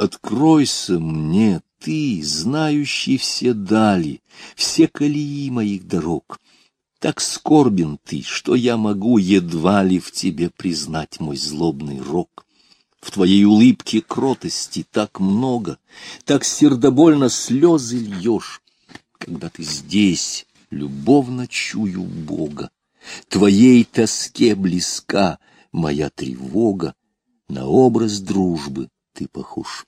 Откройся мне, ты, знающий все дали, все колеи моих дорог. Так скорбен ты, что я могу едва ли в тебе признать мой злобный рок. В твоей улыбке кротости так много, так сердобольно слезы льешь, когда ты здесь любовно чую Бога. Твоей тоске близка моя тревога, на образ дружбы ты похож.